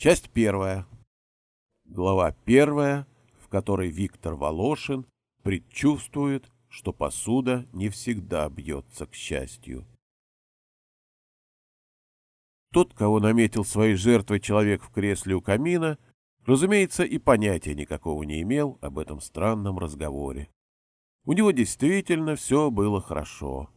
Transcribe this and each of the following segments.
Часть первая. Глава первая, в которой Виктор Волошин предчувствует, что посуда не всегда бьется к счастью. Тот, кого наметил своей жертвой человек в кресле у камина, разумеется, и понятия никакого не имел об этом странном разговоре. У него действительно все было хорошо.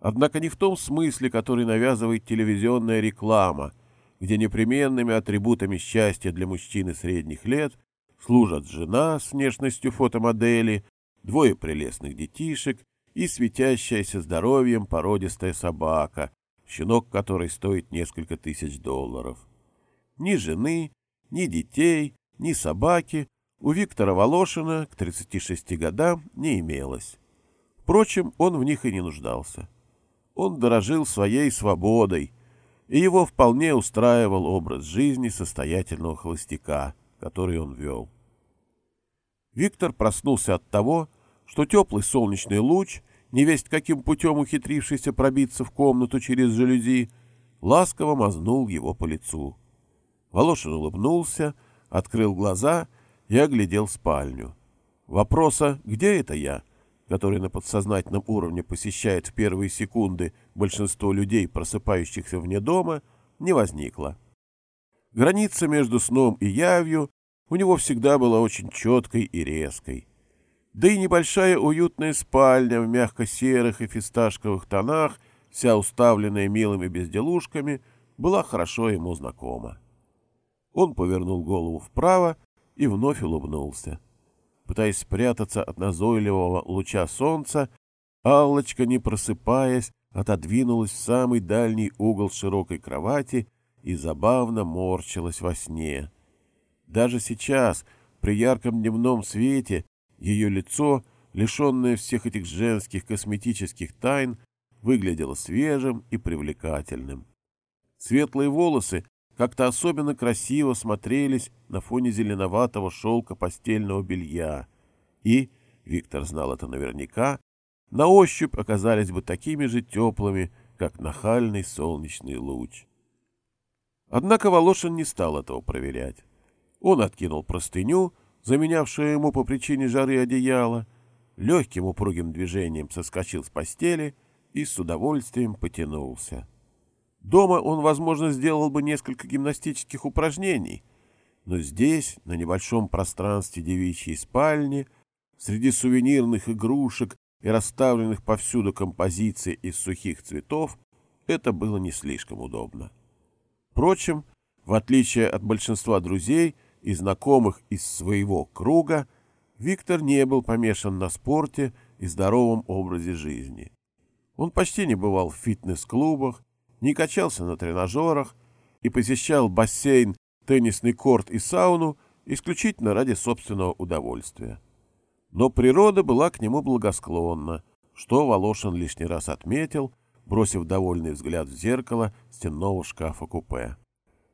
Однако не в том смысле, который навязывает телевизионная реклама — где непременными атрибутами счастья для мужчины средних лет служат жена с внешностью фотомодели, двое прелестных детишек и светящаяся здоровьем породистая собака, щенок которой стоит несколько тысяч долларов. Ни жены, ни детей, ни собаки у Виктора Волошина к 36 годам не имелось. Впрочем, он в них и не нуждался. Он дорожил своей свободой — и его вполне устраивал образ жизни состоятельного холостяка, который он вел. Виктор проснулся от того, что теплый солнечный луч, невесть каким путем ухитрившийся пробиться в комнату через жалюзи, ласково мазнул его по лицу. Волошин улыбнулся, открыл глаза и оглядел спальню. Вопроса «Где это я?» Который на подсознательном уровне посещает в первые секунды большинство людей, просыпающихся вне дома, не возникло. Граница между сном и явью у него всегда была очень четкой и резкой. Да и небольшая уютная спальня в мягко-серых и фисташковых тонах, вся уставленная милыми безделушками, была хорошо ему знакома. Он повернул голову вправо и вновь улыбнулся. Пытаясь спрятаться от назойливого луча солнца, Аллочка, не просыпаясь, отодвинулась в самый дальний угол широкой кровати и забавно морщилась во сне. Даже сейчас, при ярком дневном свете, ее лицо, лишенное всех этих женских косметических тайн, выглядело свежим и привлекательным. Светлые волосы как-то особенно красиво смотрелись на фоне зеленоватого шелка постельного белья и, Виктор знал это наверняка, на ощупь оказались бы такими же теплыми, как нахальный солнечный луч. Однако Волошин не стал этого проверять. Он откинул простыню, заменявшую ему по причине жары одеяло, легким упругим движением соскочил с постели и с удовольствием потянулся. Дома он, возможно, сделал бы несколько гимнастических упражнений, но здесь, на небольшом пространстве девичьей спальни, среди сувенирных игрушек и расставленных повсюду композиций из сухих цветов, это было не слишком удобно. Впрочем, в отличие от большинства друзей и знакомых из своего круга, Виктор не был помешан на спорте и здоровом образе жизни. Он почти не бывал в фитнес-клубах, не качался на тренажерах и посещал бассейн, теннисный корт и сауну исключительно ради собственного удовольствия. Но природа была к нему благосклонна, что Волошин лишний раз отметил, бросив довольный взгляд в зеркало стенного шкафа-купе.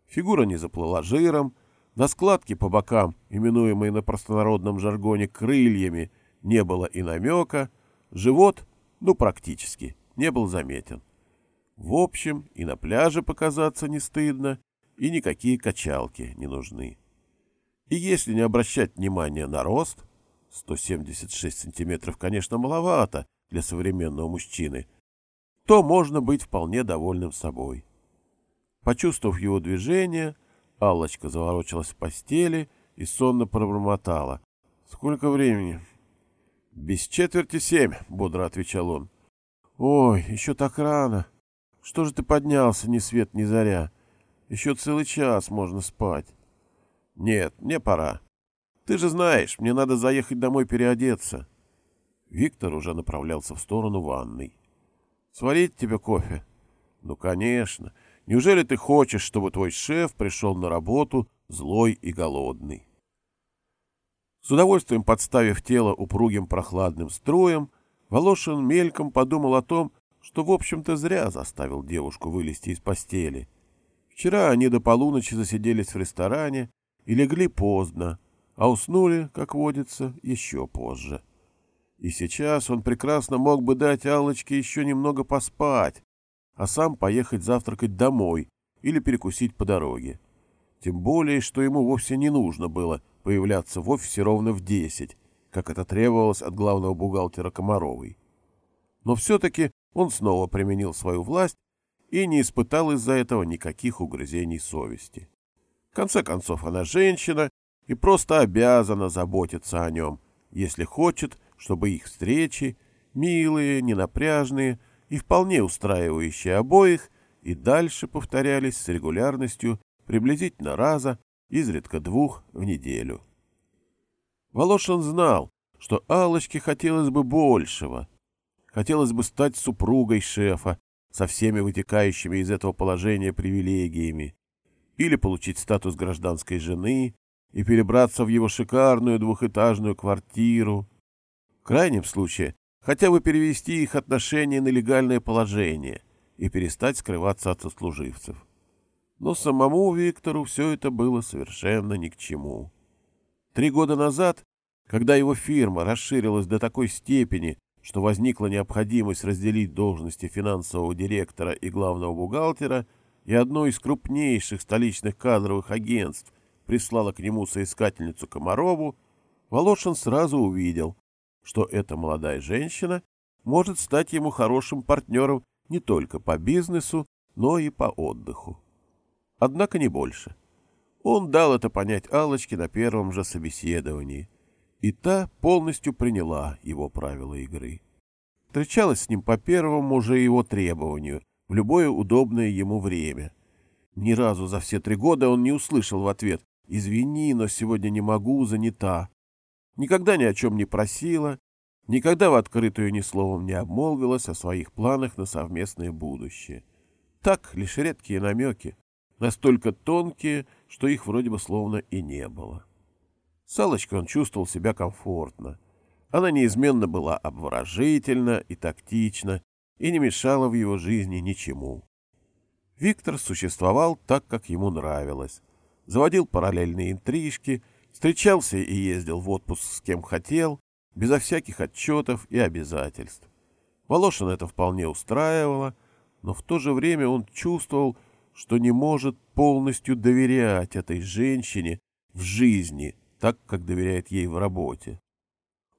Фигура не заплыла жиром, на складке по бокам, именуемой на простонародном жаргоне крыльями, не было и намека, живот, ну практически, не был заметен. В общем, и на пляже показаться не стыдно, и никакие качалки не нужны. И если не обращать внимания на рост, 176 сантиметров, конечно, маловато для современного мужчины, то можно быть вполне довольным собой. Почувствовав его движение, Аллочка заворочилась в постели и сонно пробормотала. «Сколько времени?» «Без четверти семь», — бодро отвечал он. «Ой, еще так рано. Что же ты поднялся, ни свет, ни заря? Еще целый час можно спать. Нет, мне пора. Ты же знаешь, мне надо заехать домой переодеться. Виктор уже направлялся в сторону ванной. Сварить тебе кофе? Ну, конечно. Неужели ты хочешь, чтобы твой шеф пришел на работу злой и голодный? С удовольствием подставив тело упругим прохладным струем, Волошин мельком подумал о том, что, в общем-то, зря заставил девушку вылезти из постели. Вчера они до полуночи засиделись в ресторане и легли поздно, а уснули, как водится, еще позже. И сейчас он прекрасно мог бы дать Аллочке еще немного поспать, а сам поехать завтракать домой или перекусить по дороге. Тем более, что ему вовсе не нужно было появляться в офисе ровно в десять, как это требовалось от главного бухгалтера Комаровой. Но все-таки он снова применил свою власть и не испытал из-за этого никаких угрызений совести. В конце концов, она женщина и просто обязана заботиться о нем, если хочет, чтобы их встречи, милые, ненапряжные и вполне устраивающие обоих, и дальше повторялись с регулярностью приблизительно раза, изредка двух в неделю. Волошин знал, что Аллочке хотелось бы большего. Хотелось бы стать супругой шефа со всеми вытекающими из этого положения привилегиями, или получить статус гражданской жены и перебраться в его шикарную двухэтажную квартиру. В крайнем случае, хотя бы перевести их отношения на легальное положение и перестать скрываться от сослуживцев. Но самому Виктору все это было совершенно ни к чему. Три года назад, когда его фирма расширилась до такой степени, что возникла необходимость разделить должности финансового директора и главного бухгалтера, и одно из крупнейших столичных кадровых агентств прислало к нему соискательницу Комарову, Волошин сразу увидел, что эта молодая женщина может стать ему хорошим партнером не только по бизнесу, но и по отдыху. Однако не больше. Он дал это понять Аллочке на первом же собеседовании, и та полностью приняла его правила игры. Встречалась с ним по первому же его требованию, в любое удобное ему время. Ни разу за все три года он не услышал в ответ «Извини, но сегодня не могу, занята». Никогда ни о чем не просила, никогда в открытую ни словом не обмолвилась о своих планах на совместное будущее. Так, лишь редкие намеки, настолько тонкие, что их вроде бы словно и не было. С Аллочкой он чувствовал себя комфортно. Она неизменно была обворожительна и тактична, и не мешала в его жизни ничему. Виктор существовал так, как ему нравилось. Заводил параллельные интрижки, встречался и ездил в отпуск с кем хотел, безо всяких отчетов и обязательств. Волошин это вполне устраивало, но в то же время он чувствовал, что не может полностью доверять этой женщине в жизни, так, как доверяет ей в работе.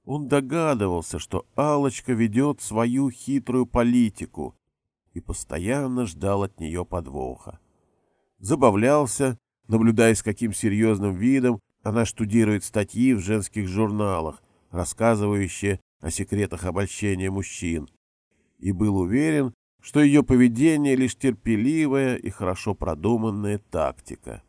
Он догадывался, что алочка ведет свою хитрую политику и постоянно ждал от нее подвоха. Забавлялся, наблюдая, с каким серьезным видом она штудирует статьи в женских журналах, рассказывающие о секретах обольщения мужчин, и был уверен, что ее поведение лишь терпеливая и хорошо продуманная тактика.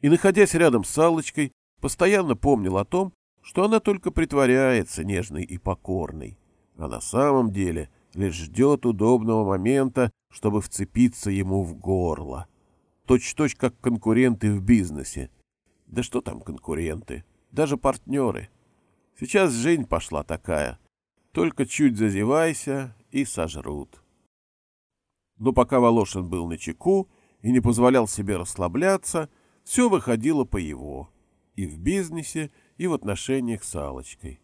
И, находясь рядом с Аллочкой, постоянно помнил о том, что она только притворяется нежной и покорной, а на самом деле лишь ждет удобного момента, чтобы вцепиться ему в горло. Точь-точь, как конкуренты в бизнесе. Да что там конкуренты? Даже партнеры. Сейчас Жень пошла такая. Только чуть зазевайся и сожрут. Но пока Волошин был на чеку и не позволял себе расслабляться, все выходило по его. И в бизнесе, и в отношениях с Аллочкой.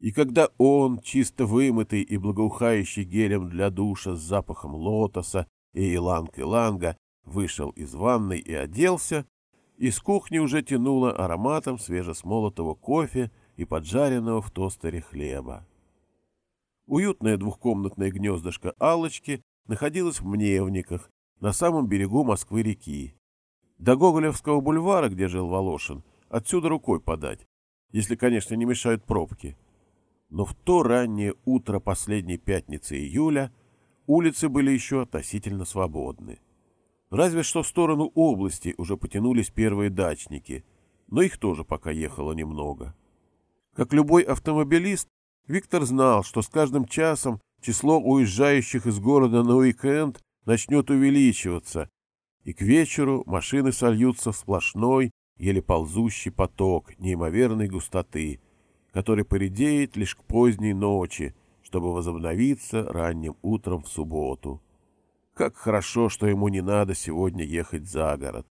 И когда он, чисто вымытый и благоухающий гелем для душа с запахом лотоса и иланг-иланга, вышел из ванной и оделся, из кухни уже тянуло ароматом свежесмолотого кофе и поджаренного в тостере хлеба. Уютное двухкомнатное гнездышко Аллочки находилась в Мневниках, на самом берегу Москвы-реки. До Гоголевского бульвара, где жил Волошин, отсюда рукой подать, если, конечно, не мешают пробки. Но в то раннее утро последней пятницы июля улицы были еще относительно свободны. Разве что в сторону области уже потянулись первые дачники, но их тоже пока ехало немного. Как любой автомобилист, Виктор знал, что с каждым часом число уезжающих из города на уикенд начнет увеличиваться, и к вечеру машины сольются в сплошной, еле ползущий поток неимоверной густоты, который поредеет лишь к поздней ночи, чтобы возобновиться ранним утром в субботу. Как хорошо, что ему не надо сегодня ехать за город.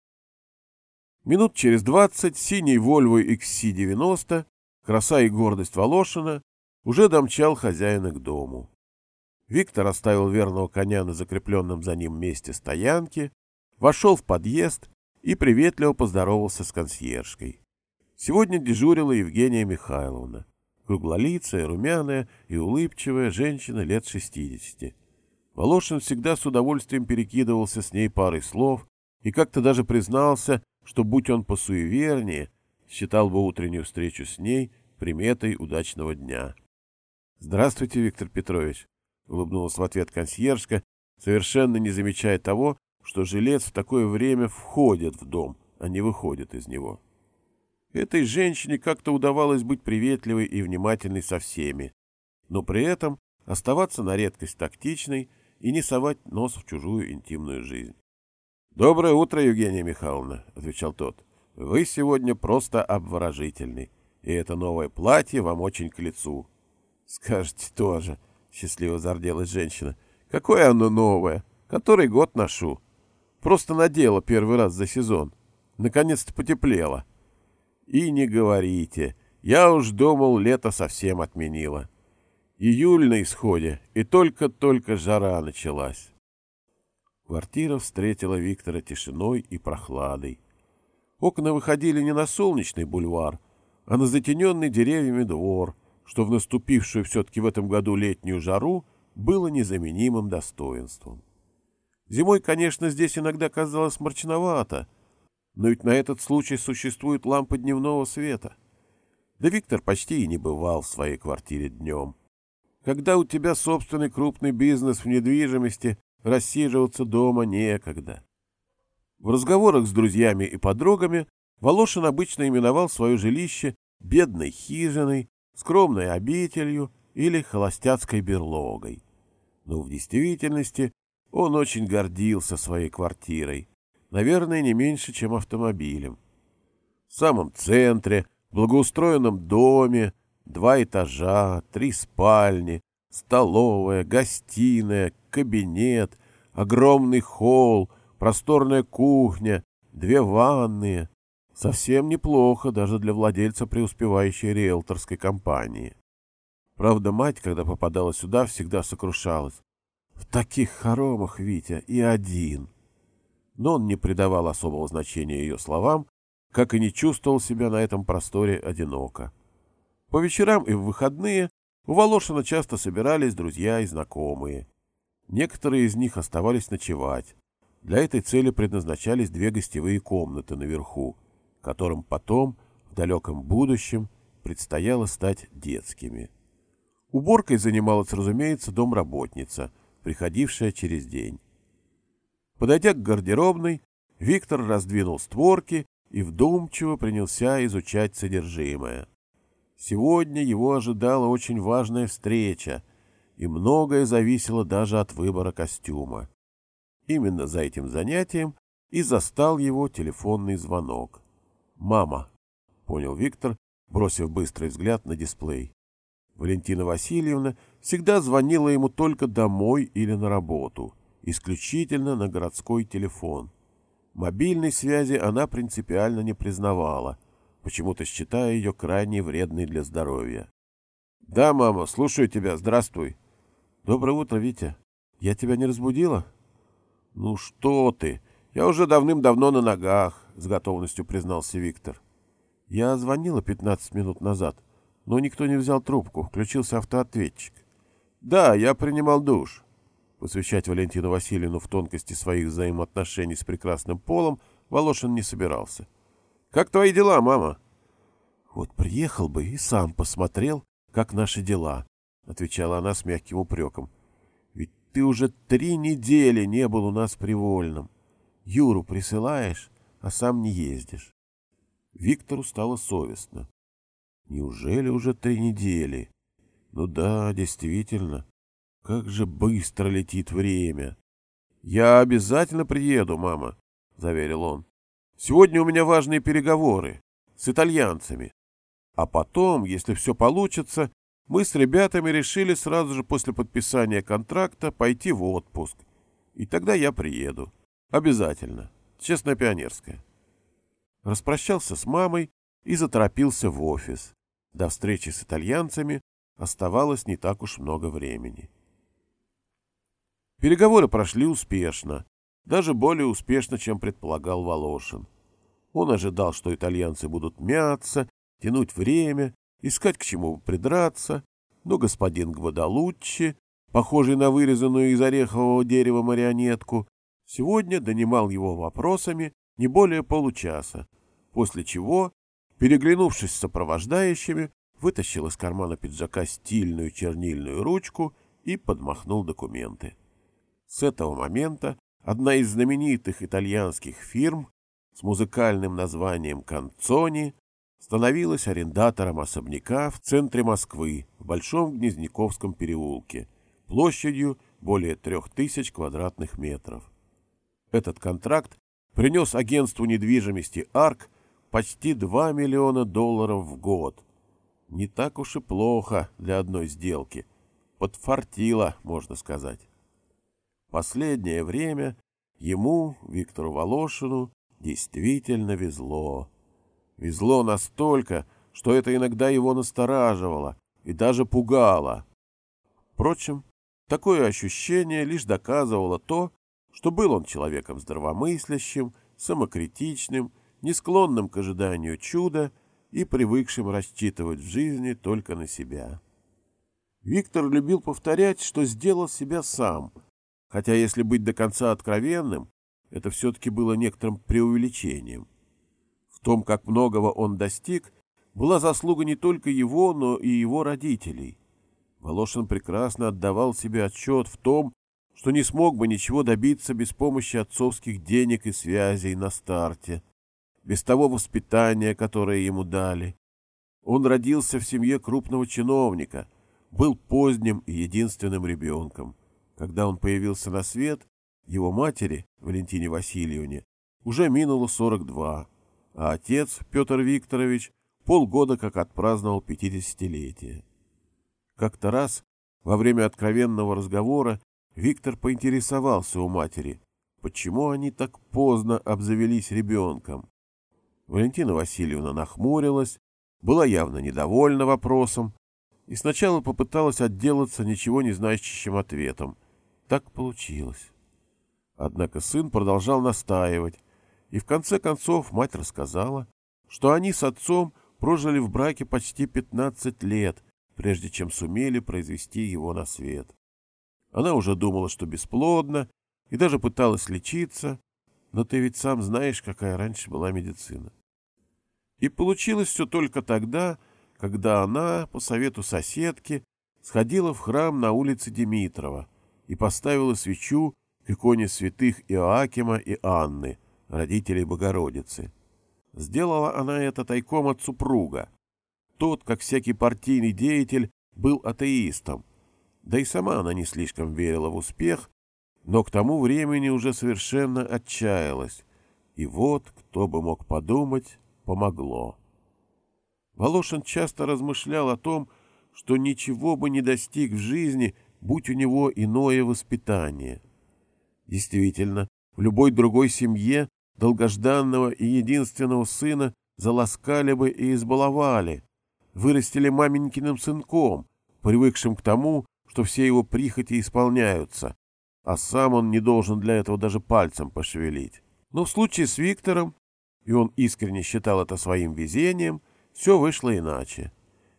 Минут через двадцать синий Volvo XC90, краса и гордость Волошина, уже домчал хозяина к дому. Виктор оставил верного коня на закрепленном за ним месте стоянки, вошел в подъезд и приветливо поздоровался с консьержкой. Сегодня дежурила Евгения Михайловна, круглолицая, румяная и улыбчивая женщина лет шестидесяти. Волошин всегда с удовольствием перекидывался с ней парой слов и как-то даже признался, что, будь он посуевернее, считал бы утреннюю встречу с ней приметой удачного дня. — Здравствуйте, Виктор Петрович, — улыбнулась в ответ консьержка, совершенно не замечая того, что жилец в такое время входит в дом, а не выходит из него. Этой женщине как-то удавалось быть приветливой и внимательной со всеми, но при этом оставаться на редкость тактичной и не совать нос в чужую интимную жизнь. — Доброе утро, Евгения Михайловна, — отвечал тот. — Вы сегодня просто обворожительный, и это новое платье вам очень к лицу. Скажете тоже, — счастливо зарделась женщина. — Какое оно новое? Который год ношу. Просто надела первый раз за сезон. Наконец-то потеплело. И не говорите. Я уж думал, лето совсем отменило. Июль на исходе, и только-только жара началась. Квартира встретила Виктора тишиной и прохладой. Окна выходили не на солнечный бульвар, а на затененный деревьями двор — что в наступившую все-таки в этом году летнюю жару было незаменимым достоинством. Зимой, конечно, здесь иногда казалось мрачновато, но ведь на этот случай существует лампа дневного света. Да Виктор почти и не бывал в своей квартире днем. Когда у тебя собственный крупный бизнес в недвижимости, рассиживаться дома некогда. В разговорах с друзьями и подругами Волошин обычно именовал свое жилище бедной хижиной скромной обителью или холостяцкой берлогой. Но в действительности он очень гордился своей квартирой, наверное, не меньше, чем автомобилем. В самом центре, благоустроенном доме, два этажа, три спальни, столовая, гостиная, кабинет, огромный холл, просторная кухня, две ванные, Совсем неплохо даже для владельца преуспевающей риэлторской компании. Правда, мать, когда попадала сюда, всегда сокрушалась. В таких хоромах, Витя, и один. Но он не придавал особого значения ее словам, как и не чувствовал себя на этом просторе одиноко. По вечерам и в выходные у Волошина часто собирались друзья и знакомые. Некоторые из них оставались ночевать. Для этой цели предназначались две гостевые комнаты наверху — которым потом, в далеком будущем, предстояло стать детскими. Уборкой занималась, разумеется, домработница, приходившая через день. Подойдя к гардеробной, Виктор раздвинул створки и вдумчиво принялся изучать содержимое. Сегодня его ожидала очень важная встреча, и многое зависело даже от выбора костюма. Именно за этим занятием и застал его телефонный звонок. «Мама», — понял Виктор, бросив быстрый взгляд на дисплей. Валентина Васильевна всегда звонила ему только домой или на работу, исключительно на городской телефон. Мобильной связи она принципиально не признавала, почему-то считая ее крайне вредной для здоровья. «Да, мама, слушаю тебя, здравствуй». «Доброе утро, Витя. Я тебя не разбудила?» «Ну что ты, я уже давным-давно на ногах с готовностью признался Виктор. Я звонила 15 минут назад, но никто не взял трубку, включился автоответчик. Да, я принимал душ. Посвящать Валентину Васильевну в тонкости своих взаимоотношений с прекрасным полом Волошин не собирался. «Как твои дела, мама?» «Вот приехал бы и сам посмотрел, как наши дела», — отвечала она с мягким упреком. «Ведь ты уже три недели не был у нас привольным. Юру присылаешь, а сам не ездишь. Виктору стало совестно. Неужели уже три недели? Ну да, действительно. Как же быстро летит время. Я обязательно приеду, мама, заверил он. Сегодня у меня важные переговоры с итальянцами. А потом, если все получится, мы с ребятами решили сразу же после подписания контракта пойти в отпуск. И тогда я приеду. Обязательно. Честная пионерская. Распрощался с мамой и заторопился в офис. До встречи с итальянцами оставалось не так уж много времени. Переговоры прошли успешно. даже более успешно, чем предполагал Волошин. Он ожидал, что итальянцы будут мяться, тянуть время, искать к чему придраться, но господин Гвадалуччи, похожий на вырезанную из орехового дерева марионетку, сегодня донимал его вопросами не более получаса, после чего, переглянувшись с сопровождающими, вытащил из кармана пиджака стильную чернильную ручку и подмахнул документы. С этого момента одна из знаменитых итальянских фирм с музыкальным названием «Канцони» становилась арендатором особняка в центре Москвы, в Большом Гнезняковском переулке, площадью более трех тысяч квадратных метров. Этот контракт принес агентству недвижимости «Арк» почти 2 миллиона долларов в год. Не так уж и плохо для одной сделки. Подфартило, можно сказать. Последнее время ему, Виктору Волошину, действительно везло. Везло настолько, что это иногда его настораживало и даже пугало. Впрочем, такое ощущение лишь доказывало то, что был он человеком здравомыслящим, самокритичным, не склонным к ожиданию чуда и привыкшим рассчитывать в жизни только на себя. Виктор любил повторять, что сделал себя сам, хотя, если быть до конца откровенным, это все-таки было некоторым преувеличением. В том, как многого он достиг, была заслуга не только его, но и его родителей. Волошин прекрасно отдавал себе отчет в том, что не смог бы ничего добиться без помощи отцовских денег и связей на старте, без того воспитания, которое ему дали. Он родился в семье крупного чиновника, был поздним и единственным ребенком. Когда он появился на свет, его матери, Валентине Васильевне, уже минуло 42, а отец, Петр Викторович, полгода как отпраздновал пятидесятилетие. Как-то раз, во время откровенного разговора, Виктор поинтересовался у матери, почему они так поздно обзавелись ребенком. Валентина Васильевна нахмурилась, была явно недовольна вопросом и сначала попыталась отделаться ничего не знающим ответом. Так получилось. Однако сын продолжал настаивать, и в конце концов мать рассказала, что они с отцом прожили в браке почти 15 лет, прежде чем сумели произвести его на свет. Она уже думала, что бесплодна, и даже пыталась лечиться, но ты ведь сам знаешь, какая раньше была медицина. И получилось все только тогда, когда она, по совету соседки, сходила в храм на улице Димитрова и поставила свечу к иконе святых Иоакима и Анны, родителей Богородицы. Сделала она это тайком от супруга. Тот, как всякий партийный деятель, был атеистом. Да и сама она не слишком верила в успех, но к тому времени уже совершенно отчаялась. И вот, кто бы мог подумать, помогло. Волошин часто размышлял о том, что ничего бы не достиг в жизни, будь у него иное воспитание. Действительно, в любой другой семье долгожданного и единственного сына заласкали бы и избаловали, вырастили маменькиным сынком, привыкшим к тому, что все его прихоти исполняются, а сам он не должен для этого даже пальцем пошевелить. Но в случае с Виктором и он искренне считал это своим везением, все вышло иначе.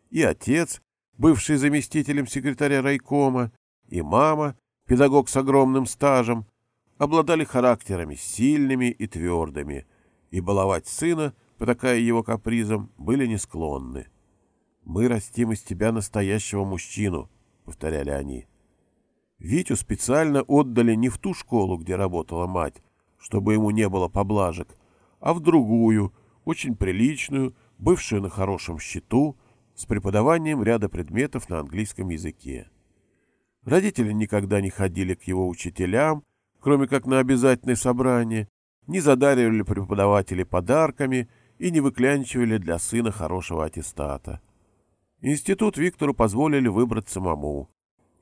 И отец, бывший заместителем секретаря райкома, и мама, педагог с огромным стажем, обладали характерами сильными и твердыми, и баловать сына, потакая его капризом, были не склонны. «Мы растим из тебя настоящего мужчину», — повторяли они. Витю специально отдали не в ту школу, где работала мать, чтобы ему не было поблажек, а в другую, очень приличную, бывшую на хорошем счету, с преподаванием ряда предметов на английском языке. Родители никогда не ходили к его учителям, кроме как на обязательные собрания, не задаривали преподавателей подарками и не выклянчивали для сына хорошего аттестата. Институт Виктору позволили выбрать самому.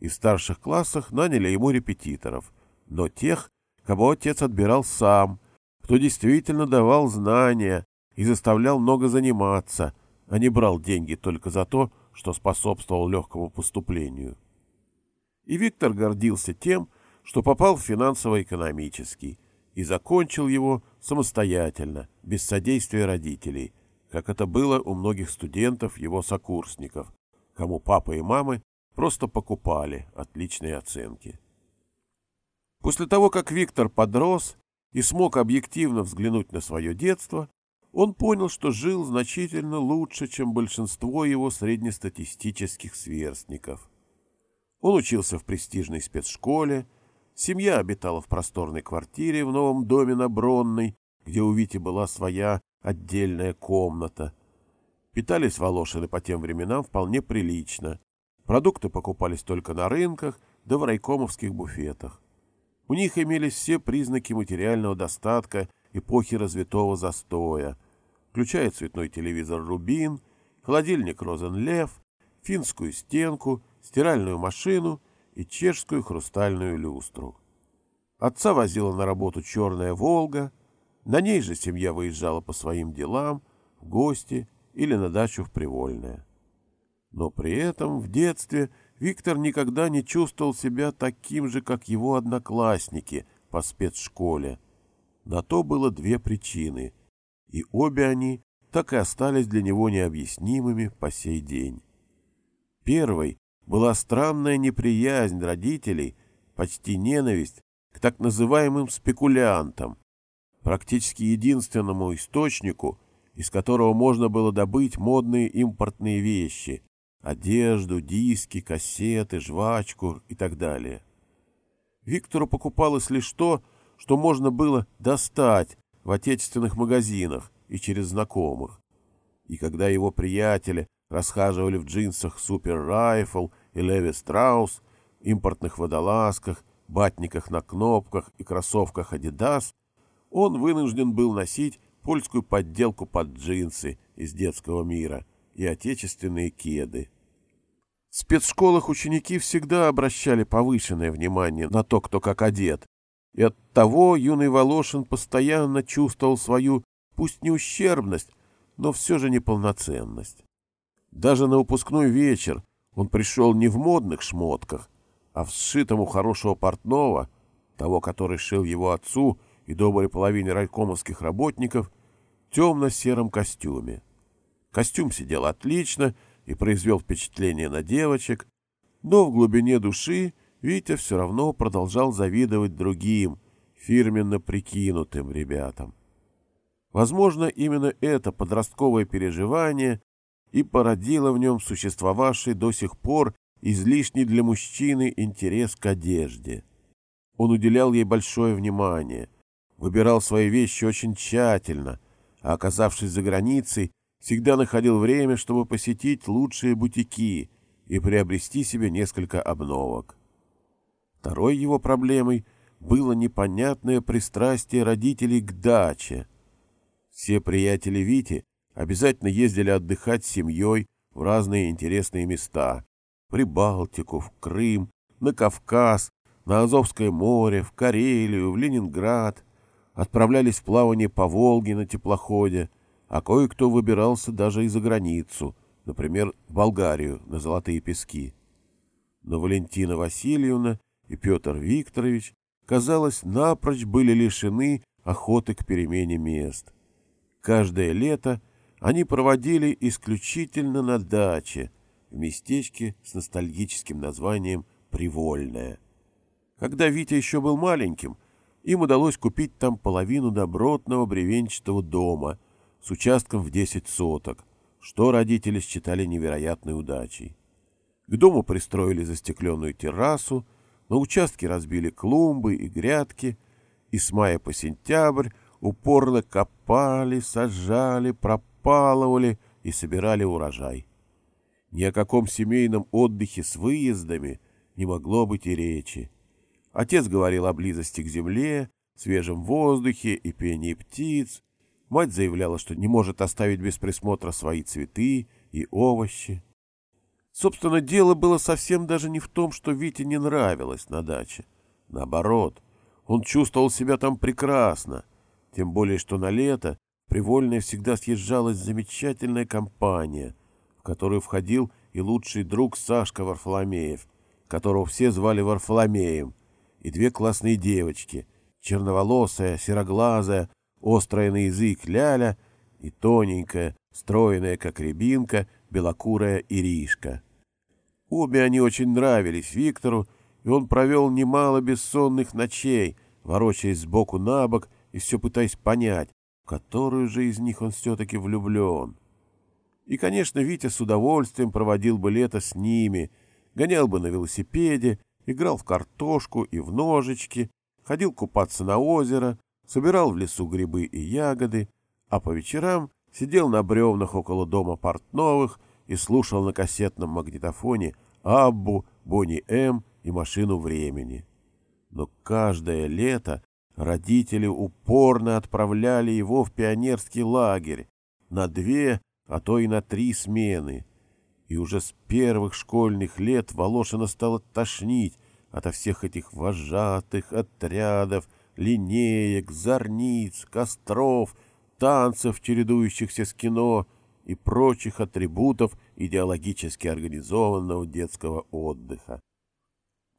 И в старших классах наняли ему репетиторов, но тех, кого отец отбирал сам – кто действительно давал знания и заставлял много заниматься, а не брал деньги только за то, что способствовал легкому поступлению. И Виктор гордился тем, что попал в финансово-экономический, и закончил его самостоятельно, без содействия родителей, как это было у многих студентов его сокурсников, кому папа и мамы просто покупали отличные оценки. После того, как Виктор подрос и смог объективно взглянуть на свое детство, он понял, что жил значительно лучше, чем большинство его среднестатистических сверстников. Он учился в престижной спецшколе, семья обитала в просторной квартире в новом доме на Бронной, где у Вити была своя отдельная комната. Питались Волошины по тем временам вполне прилично. Продукты покупались только на рынках да в райкомовских буфетах. У них имелись все признаки материального достатка эпохи развитого застоя, включая цветной телевизор «Рубин», холодильник «Розенлев», финскую стенку, стиральную машину и чешскую хрустальную люстру. Отца возила на работу черная «Волга», на ней же семья выезжала по своим делам, в гости или на дачу в Привольное. Но при этом в детстве Виктор никогда не чувствовал себя таким же, как его одноклассники по спецшколе. На то было две причины, и обе они так и остались для него необъяснимыми по сей день. Первой была странная неприязнь родителей, почти ненависть к так называемым спекулянтам, практически единственному источнику, из которого можно было добыть модные импортные вещи – одежду, диски, кассеты, жвачку и так далее. Виктору покупалось лишь то, что можно было достать в отечественных магазинах и через знакомых. И когда его приятели расхаживали в джинсах Супер Райфл и Леви Страус, импортных водолазках, батниках на кнопках и кроссовках Adidas, он вынужден был носить польскую подделку под джинсы из детского мира и отечественные кеды. В спецшколах ученики всегда обращали повышенное внимание на то, кто как одет, и оттого юный Волошин постоянно чувствовал свою, пусть не ущербность, но все же неполноценность. Даже на выпускной вечер он пришел не в модных шмотках, а в сшитом у хорошего портного, того, который шил его отцу и доброй половине райкомовских работников, темно-сером костюме. Костюм сидел отлично и произвел впечатление на девочек, но в глубине души Витя все равно продолжал завидовать другим, фирменно прикинутым ребятам. Возможно, именно это подростковое переживание и породило в нем существовавший до сих пор излишний для мужчины интерес к одежде. Он уделял ей большое внимание, выбирал свои вещи очень тщательно, а, оказавшись за границей, всегда находил время, чтобы посетить лучшие бутики и приобрести себе несколько обновок. Второй его проблемой было непонятное пристрастие родителей к даче. Все приятели Вити обязательно ездили отдыхать с семьей в разные интересные места — Прибалтику, в Крым, на Кавказ, на Азовское море, в Карелию, в Ленинград, отправлялись в плавание по Волге на теплоходе, а кое-кто выбирался даже и за границу, например, в Болгарию на Золотые пески. Но Валентина Васильевна и Петр Викторович, казалось, напрочь были лишены охоты к перемене мест. Каждое лето они проводили исключительно на даче, в местечке с ностальгическим названием «Привольное». Когда Витя еще был маленьким, им удалось купить там половину добротного бревенчатого дома с участком в 10 соток, что родители считали невероятной удачей. К дому пристроили застекленную террасу, на участке разбили клумбы и грядки, и с мая по сентябрь упорно копали, сажали, пропалывали и собирали урожай. Ни о каком семейном отдыхе с выездами не могло быть и речи. Отец говорил о близости к земле, свежем воздухе и пении птиц. Мать заявляла, что не может оставить без присмотра свои цветы и овощи. Собственно, дело было совсем даже не в том, что Вите не нравилось на даче. Наоборот, он чувствовал себя там прекрасно, тем более, что на лето Привольная всегда съезжалась замечательная компания, в которую входил и лучший друг Сашка Варфоломеев, которого все звали Варфоломеем, и две классные девочки, черноволосая, сероглазая, острая на язык ляля и тоненькая, стройная, как рябинка, белокурая Иришка. Обе они очень нравились Виктору, и он провел немало бессонных ночей, ворочаясь сбоку на бок и все пытаясь понять, в которую же из них он все-таки влюблен. И, конечно, Витя с удовольствием проводил бы лето с ними, гонял бы на велосипеде, играл в картошку и в ножички, ходил купаться на озеро, собирал в лесу грибы и ягоды, а по вечерам сидел на бревнах около дома Портновых и слушал на кассетном магнитофоне Аббу, Бонни М и машину времени. Но каждое лето родители упорно отправляли его в пионерский лагерь на две, а то и на три смены. И уже с первых школьных лет Волошина стало тошнить ото всех этих вожатых отрядов, линеек, зорниц, костров, танцев, чередующихся с кино и прочих атрибутов идеологически организованного детского отдыха.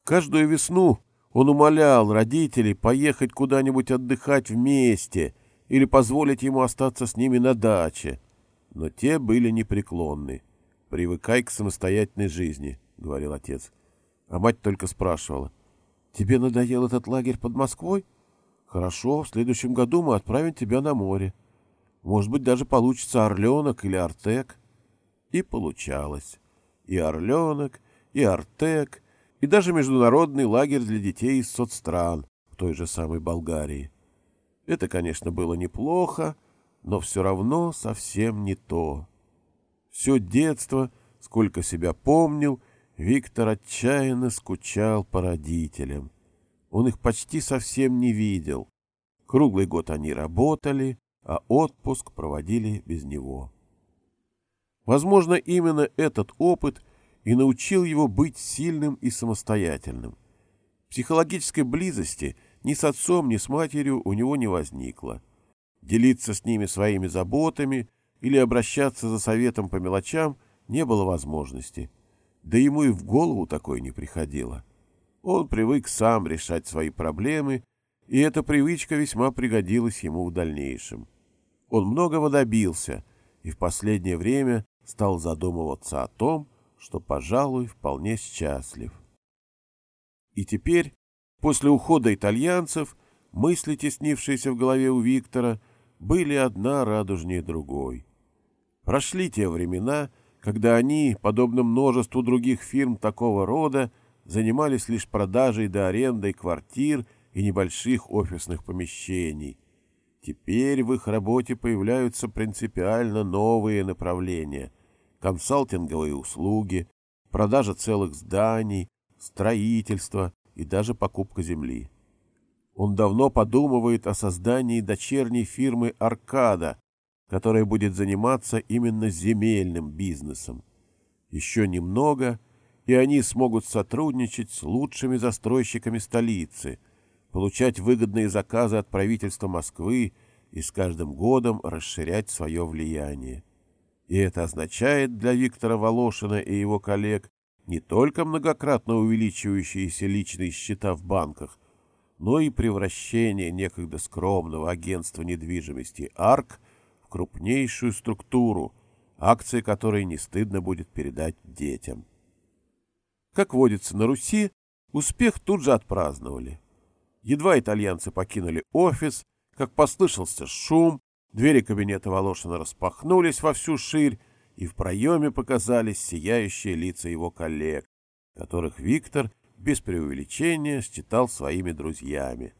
Каждую весну он умолял родителей поехать куда-нибудь отдыхать вместе или позволить ему остаться с ними на даче, но те были непреклонны. «Привыкай к самостоятельной жизни», — говорил отец. А мать только спрашивала. «Тебе надоел этот лагерь под Москвой? Хорошо, в следующем году мы отправим тебя на море. Может быть, даже получится Орленок или Артек». И получалось. И Орленок, и Артек, и даже международный лагерь для детей из соцстран в той же самой Болгарии. Это, конечно, было неплохо, но все равно совсем не то. Все детство, сколько себя помнил, Виктор отчаянно скучал по родителям. Он их почти совсем не видел. Круглый год они работали, а отпуск проводили без него. Возможно, именно этот опыт и научил его быть сильным и самостоятельным. Психологической близости ни с отцом, ни с матерью у него не возникло. Делиться с ними своими заботами или обращаться за советом по мелочам не было возможности. Да ему и в голову такое не приходило. Он привык сам решать свои проблемы, и эта привычка весьма пригодилась ему в дальнейшем. Он многого добился и в последнее время стал задумываться о том, что, пожалуй, вполне счастлив. И теперь, после ухода итальянцев, мысли, теснившиеся в голове у Виктора, были одна радужнее другой. Прошли те времена, когда они, подобно множеству других фирм такого рода, занимались лишь продажей да арендой квартир и небольших офисных помещений. Теперь в их работе появляются принципиально новые направления – консалтинговые услуги, продажа целых зданий, строительство и даже покупка земли. Он давно подумывает о создании дочерней фирмы «Аркада», которая будет заниматься именно земельным бизнесом. Еще немного, и они смогут сотрудничать с лучшими застройщиками столицы, получать выгодные заказы от правительства Москвы и с каждым годом расширять свое влияние. И это означает для Виктора Волошина и его коллег не только многократно увеличивающиеся личные счета в банках, но и превращение некогда скромного агентства недвижимости «Арк» в крупнейшую структуру, акции которой не стыдно будет передать детям. Как водится на Руси, успех тут же отпраздновали. Едва итальянцы покинули офис, как послышался шум, Двери кабинета Волошина распахнулись во всю ширь, и в проеме показались сияющие лица его коллег, которых Виктор без преувеличения считал своими друзьями.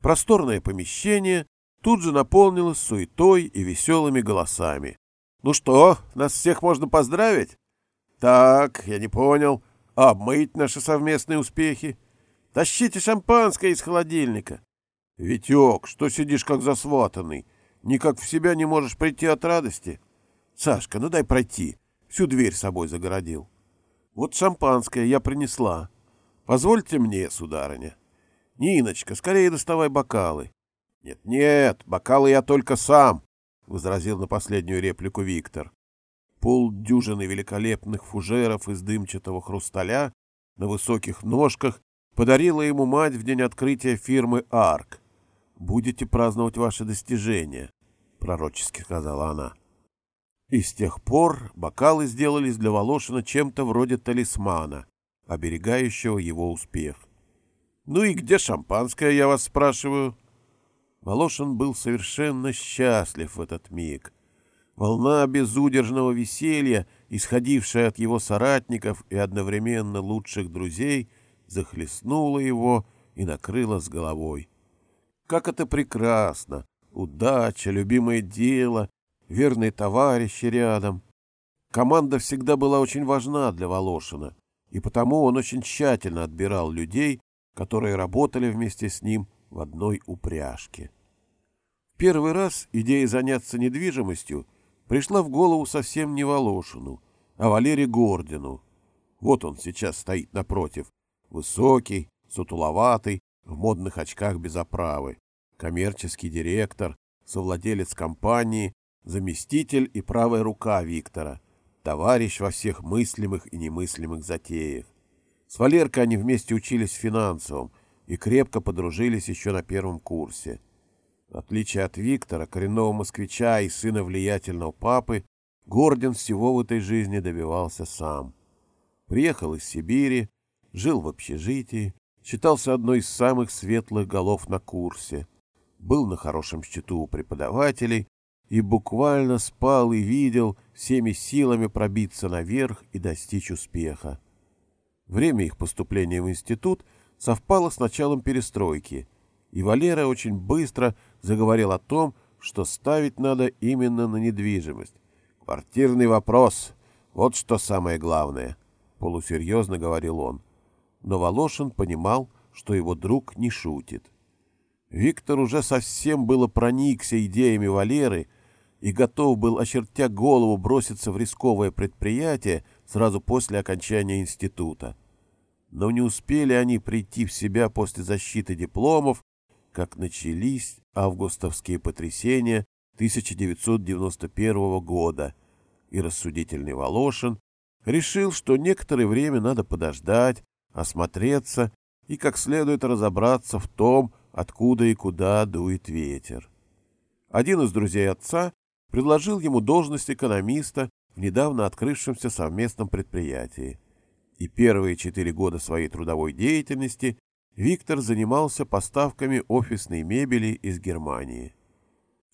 Просторное помещение тут же наполнилось суетой и веселыми голосами. «Ну что, нас всех можно поздравить?» «Так, я не понял. Обмыть наши совместные успехи? Тащите шампанское из холодильника!» «Витек, что сидишь как засватанный?» Никак в себя не можешь прийти от радости? Сашка, ну дай пройти. Всю дверь собой загородил. Вот шампанское я принесла. Позвольте мне, сударыня. Ниночка, скорее доставай бокалы. Нет-нет, бокалы я только сам, — возразил на последнюю реплику Виктор. Полдюжины великолепных фужеров из дымчатого хрусталя на высоких ножках подарила ему мать в день открытия фирмы «Арк». будете праздновать ваши достижения, — пророчески сказала она. И с тех пор бокалы сделались для Волошина чем-то вроде талисмана, оберегающего его успех. «Ну и где шампанское, я вас спрашиваю?» Волошин был совершенно счастлив в этот миг. Волна безудержного веселья, исходившая от его соратников и одновременно лучших друзей, захлестнула его и накрыла с головой. Как это прекрасно! Удача, любимое дело, верные товарищи рядом. Команда всегда была очень важна для Волошина, и потому он очень тщательно отбирал людей, которые работали вместе с ним в одной упряжке. Первый раз идея заняться недвижимостью пришла в голову совсем не Волошину, а Валере Гордину. Вот он сейчас стоит напротив, высокий, сутуловатый, в модных очках без оправы, коммерческий директор, совладелец компании, заместитель и правая рука Виктора, товарищ во всех мыслимых и немыслимых затеях. С Валеркой они вместе учились в и крепко подружились еще на первом курсе. В отличие от Виктора, коренного москвича и сына влиятельного папы, Гордин всего в этой жизни добивался сам. Приехал из Сибири, жил в общежитии, считался одной из самых светлых голов на курсе, был на хорошем счету у преподавателей и буквально спал и видел всеми силами пробиться наверх и достичь успеха. Время их поступления в институт совпало с началом перестройки, и Валера очень быстро заговорил о том, что ставить надо именно на недвижимость. «Квартирный вопрос — вот что самое главное», — полусерьезно говорил он. Но Волошин понимал, что его друг не шутит. Виктор уже совсем было проникся идеями Валеры и готов был, очертя голову, броситься в рисковое предприятие сразу после окончания института. Но не успели они прийти в себя после защиты дипломов, как начались августовские потрясения 1991 года, и рассудительный Волошин решил, что некоторое время надо подождать, осмотреться и как следует разобраться в том, откуда и куда дует ветер. Один из друзей отца предложил ему должность экономиста в недавно открывшемся совместном предприятии. И первые четыре года своей трудовой деятельности Виктор занимался поставками офисной мебели из Германии.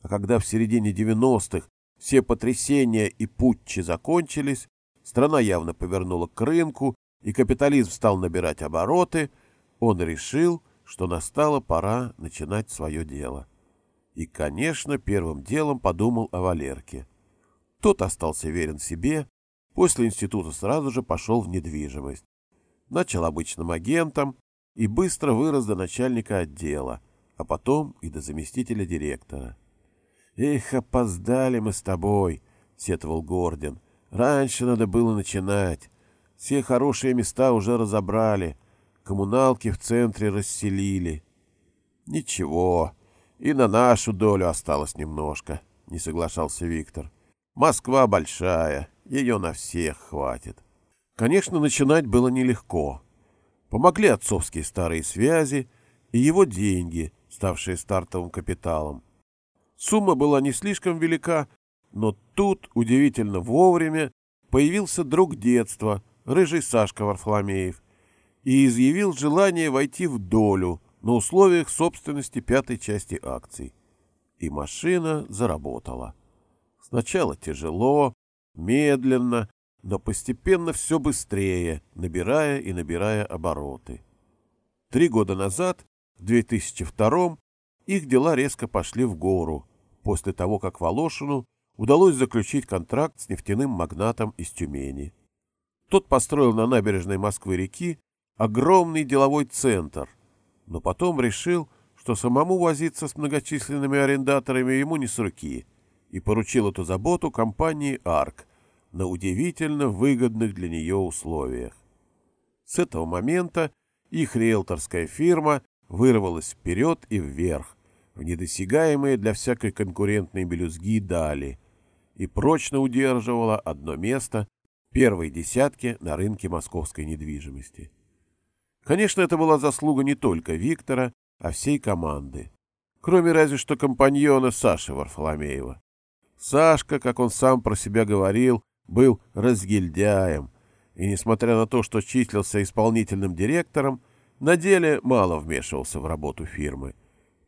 А когда в середине 90-х все потрясения и путчи закончились, страна явно повернула к рынку, и капитализм стал набирать обороты, он решил, что настала пора начинать свое дело. И, конечно, первым делом подумал о Валерке. Тот остался верен себе, после института сразу же пошел в недвижимость. Начал обычным агентом, и быстро вырос до начальника отдела, а потом и до заместителя директора. «Эх, опоздали мы с тобой», — сетовал Гордин. «Раньше надо было начинать. Все хорошие места уже разобрали, коммуналки в центре расселили». «Ничего, и на нашу долю осталось немножко», — не соглашался Виктор. «Москва большая, ее на всех хватит». Конечно, начинать было нелегко. Помогли отцовские старые связи и его деньги, ставшие стартовым капиталом. Сумма была не слишком велика, но тут, удивительно вовремя, появился друг детства, рыжий Сашка Варфоломеев, и изъявил желание войти в долю на условиях собственности пятой части акций. И машина заработала. Сначала тяжело, медленно, но постепенно все быстрее, набирая и набирая обороты. Три года назад, в 2002 их дела резко пошли в гору, после того, как Волошину удалось заключить контракт с нефтяным магнатом из Тюмени. Тот построил на набережной Москвы-реки огромный деловой центр, но потом решил, что самому возиться с многочисленными арендаторами ему не с руки, и поручил эту заботу компании «Арк», на удивительно выгодных для нее условиях. С этого момента их риэлторская фирма вырвалась вперед и вверх, в недосягаемые для всякой конкурентной белюзги дали, и прочно удерживала одно место первой десятке на рынке московской недвижимости. Конечно, это была заслуга не только Виктора, а всей команды. кроме разве что компаньона Саши Варфоломеева. Сашка, как он сам про себя говорил, был разгильдяем, и, несмотря на то, что числился исполнительным директором, на деле мало вмешивался в работу фирмы,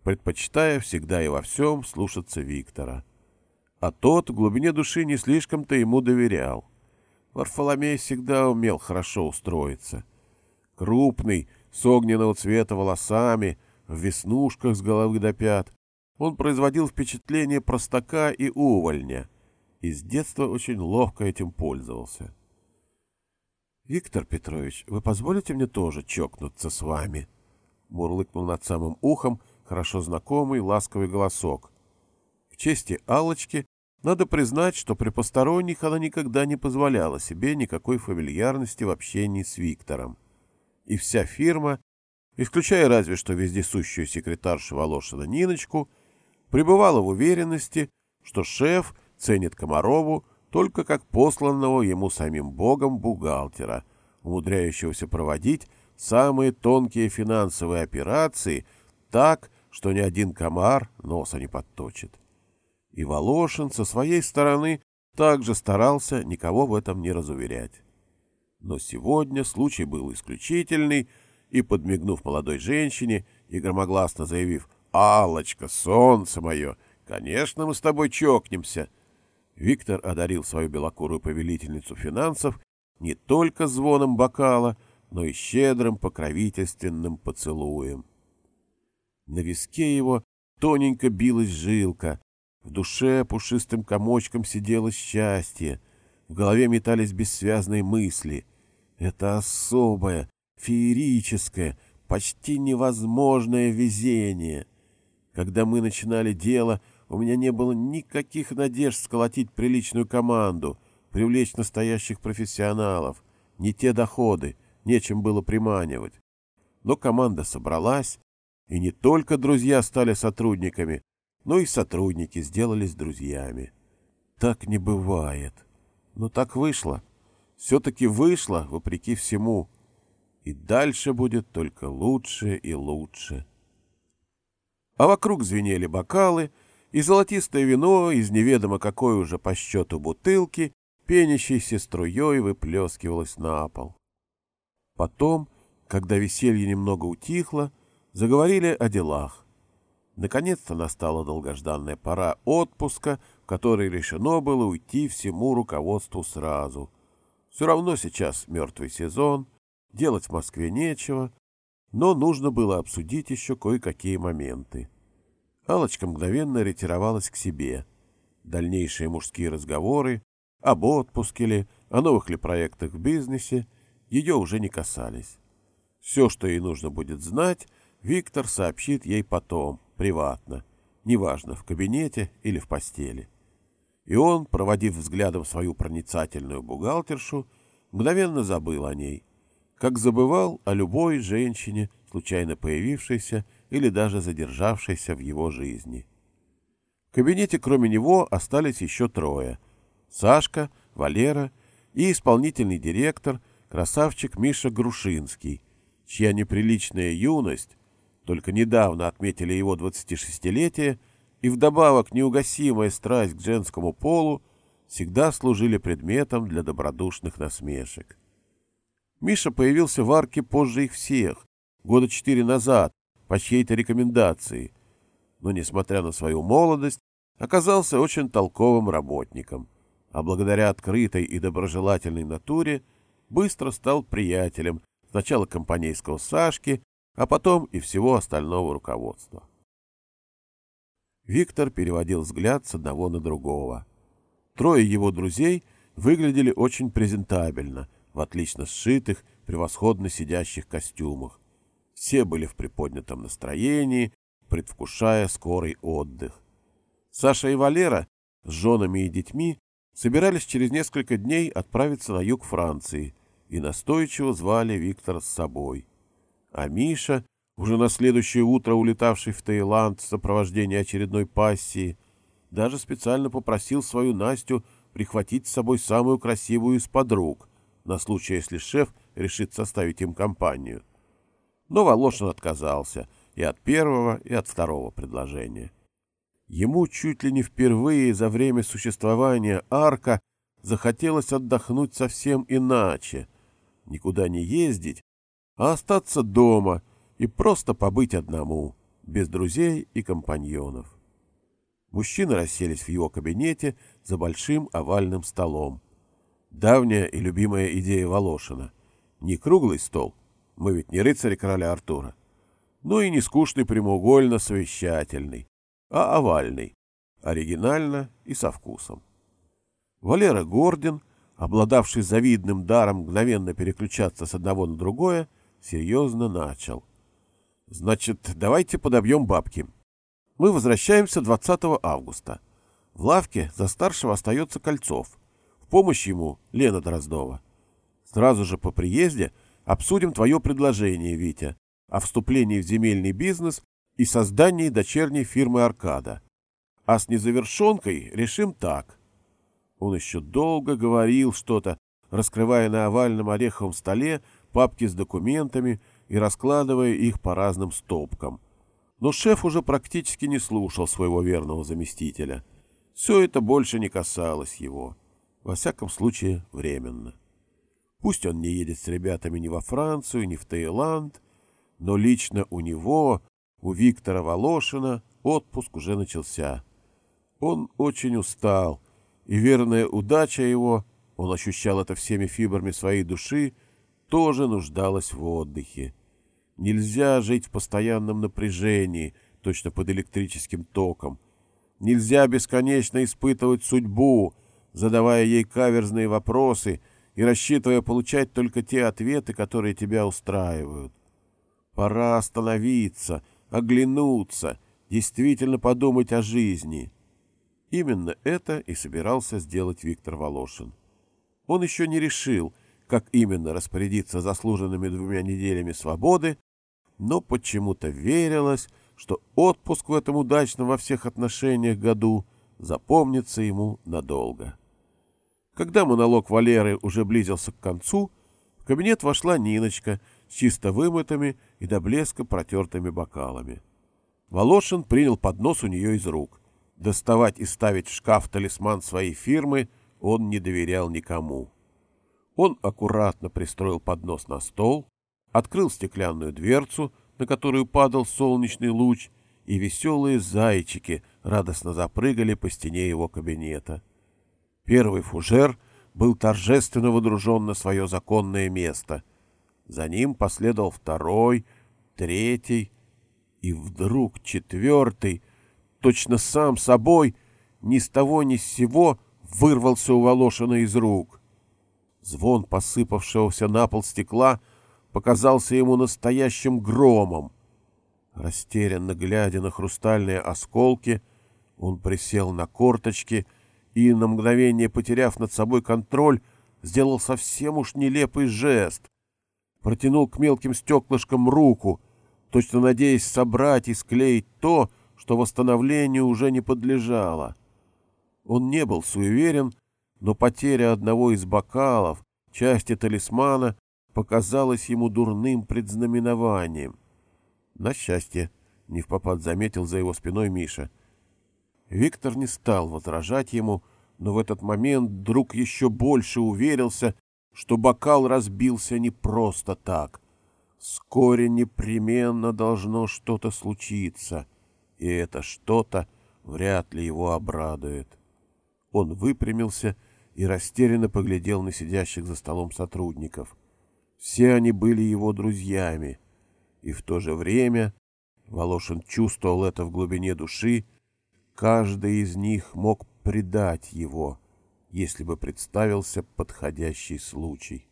предпочитая всегда и во всем слушаться Виктора. А тот в глубине души не слишком-то ему доверял. Варфоломей всегда умел хорошо устроиться. Крупный, с огненного цвета волосами, в веснушках с головы до пят, он производил впечатление простака и увольня, и с детства очень ловко этим пользовался. — Виктор Петрович, вы позволите мне тоже чокнуться с вами? — мурлыкнул над самым ухом хорошо знакомый ласковый голосок. В чести Аллочки надо признать, что при посторонних она никогда не позволяла себе никакой фамильярности в общении с Виктором. И вся фирма, исключая разве что вездесущую секретаршу Волошина Ниночку, пребывала в уверенности, что шеф ценит Комарову только как посланного ему самим Богом бухгалтера, умудряющегося проводить самые тонкие финансовые операции так, что ни один комар носа не подточит. И Волошин со своей стороны также старался никого в этом не разуверять. Но сегодня случай был исключительный, и, подмигнув молодой женщине и громогласно заявив «Аллочка, солнце мое, конечно, мы с тобой чокнемся», Виктор одарил свою белокурую повелительницу финансов не только звоном бокала, но и щедрым покровительственным поцелуем. На виске его тоненько билась жилка, в душе пушистым комочком сидело счастье, в голове метались бессвязные мысли. Это особое, феерическое, почти невозможное везение. Когда мы начинали дело, у меня не было никаких надежд сколотить приличную команду, привлечь настоящих профессионалов, не те доходы, нечем было приманивать. Но команда собралась, и не только друзья стали сотрудниками, но и сотрудники сделались друзьями. Так не бывает. Но так вышло. Все-таки вышло, вопреки всему. И дальше будет только лучше и лучше. А вокруг звенели бокалы, и золотистое вино из неведомо какой уже по счету бутылки, пенящейся струей, выплескивалось на пол. Потом, когда веселье немного утихло, заговорили о делах. Наконец-то настала долгожданная пора отпуска, в которой решено было уйти всему руководству сразу. Все равно сейчас мертвый сезон, делать в Москве нечего, но нужно было обсудить еще кое-какие моменты. Алочка мгновенно ретировалась к себе. Дальнейшие мужские разговоры об отпуске ли, о новых ли проектах в бизнесе ее уже не касались. Все, что ей нужно будет знать, Виктор сообщит ей потом, приватно, неважно, в кабинете или в постели. И он, проводив взглядом свою проницательную бухгалтершу, мгновенно забыл о ней, как забывал о любой женщине, случайно появившейся или даже задержавшейся в его жизни. В кабинете кроме него остались еще трое — Сашка, Валера и исполнительный директор, красавчик Миша Грушинский, чья неприличная юность только недавно отметили его 26-летие, и вдобавок неугасимая страсть к женскому полу всегда служили предметом для добродушных насмешек. Миша появился в арке позже их всех, года четыре назад, по чьей-то рекомендации, но, несмотря на свою молодость, оказался очень толковым работником, а благодаря открытой и доброжелательной натуре быстро стал приятелем сначала компанейского Сашки, а потом и всего остального руководства. Виктор переводил взгляд с одного на другого. Трое его друзей выглядели очень презентабельно, в отлично сшитых, превосходно сидящих костюмах. Все были в приподнятом настроении, предвкушая скорый отдых. Саша и Валера с женами и детьми собирались через несколько дней отправиться на юг Франции и настойчиво звали Виктора с собой а Миша, уже на следующее утро улетавший в Таиланд в сопровождении очередной пассии, даже специально попросил свою Настю прихватить с собой самую красивую из подруг, на случай, если шеф решит составить им компанию. Но Волошин отказался, и от первого, и от второго предложения. Ему чуть ли не впервые за время существования арка захотелось отдохнуть совсем иначе, никуда не ездить, а остаться дома и просто побыть одному, без друзей и компаньонов. Мужчины расселись в его кабинете за большим овальным столом. Давняя и любимая идея Волошина. Не круглый стол, мы ведь не рыцари короля Артура, но и не скучный прямоугольно-совещательный, а овальный, оригинально и со вкусом. Валера Гордин, обладавший завидным даром мгновенно переключаться с одного на другое, серьезно начал. «Значит, давайте подобьем бабки. Мы возвращаемся 20 августа. В лавке за старшего остается Кольцов. В помощь ему Лена Дроздова. Сразу же по приезде обсудим твое предложение, Витя, о вступлении в земельный бизнес и создании дочерней фирмы «Аркада». А с незавершенкой решим так. Он еще долго говорил что-то, раскрывая на овальном ореховом столе папки с документами и раскладывая их по разным стопкам. Но шеф уже практически не слушал своего верного заместителя. Все это больше не касалось его. Во всяком случае, временно. Пусть он не едет с ребятами ни во Францию, ни в Таиланд, но лично у него, у Виктора Волошина, отпуск уже начался. Он очень устал, и верная удача его, он ощущал это всеми фибрами своей души, тоже нуждалась в отдыхе. Нельзя жить в постоянном напряжении, точно под электрическим током. Нельзя бесконечно испытывать судьбу, задавая ей каверзные вопросы и рассчитывая получать только те ответы, которые тебя устраивают. Пора остановиться, оглянуться, действительно подумать о жизни. Именно это и собирался сделать Виктор Волошин. Он еще не решил, как именно распорядиться заслуженными двумя неделями свободы, но почему-то верилось, что отпуск в этом удачном во всех отношениях году запомнится ему надолго. Когда монолог Валеры уже близился к концу, в кабинет вошла Ниночка с чисто вымытыми и до блеска протертыми бокалами. Волошин принял поднос у нее из рук. Доставать и ставить в шкаф талисман своей фирмы он не доверял никому. Он аккуратно пристроил поднос на стол, открыл стеклянную дверцу, на которую падал солнечный луч, и веселые зайчики радостно запрыгали по стене его кабинета. Первый фужер был торжественно водружен на свое законное место. За ним последовал второй, третий и вдруг четвертый, точно сам собой, ни с того ни с сего вырвался у Волошина из рук. Звон посыпавшегося на пол стекла показался ему настоящим громом. Растерянно глядя на хрустальные осколки, он присел на корточки и, на мгновение потеряв над собой контроль, сделал совсем уж нелепый жест. Протянул к мелким стеклышкам руку, точно надеясь собрать и склеить то, что восстановлению уже не подлежало. Он не был суеверен, но потеря одного из бокалов, части талисмана, показалась ему дурным предзнаменованием. На счастье, — не в попад заметил за его спиной Миша. Виктор не стал возражать ему, но в этот момент друг еще больше уверился, что бокал разбился не просто так. Вскоре непременно должно что-то случиться, и это что-то вряд ли его обрадует. Он выпрямился и растерянно поглядел на сидящих за столом сотрудников. Все они были его друзьями, и в то же время, Волошин чувствовал это в глубине души, каждый из них мог предать его, если бы представился подходящий случай.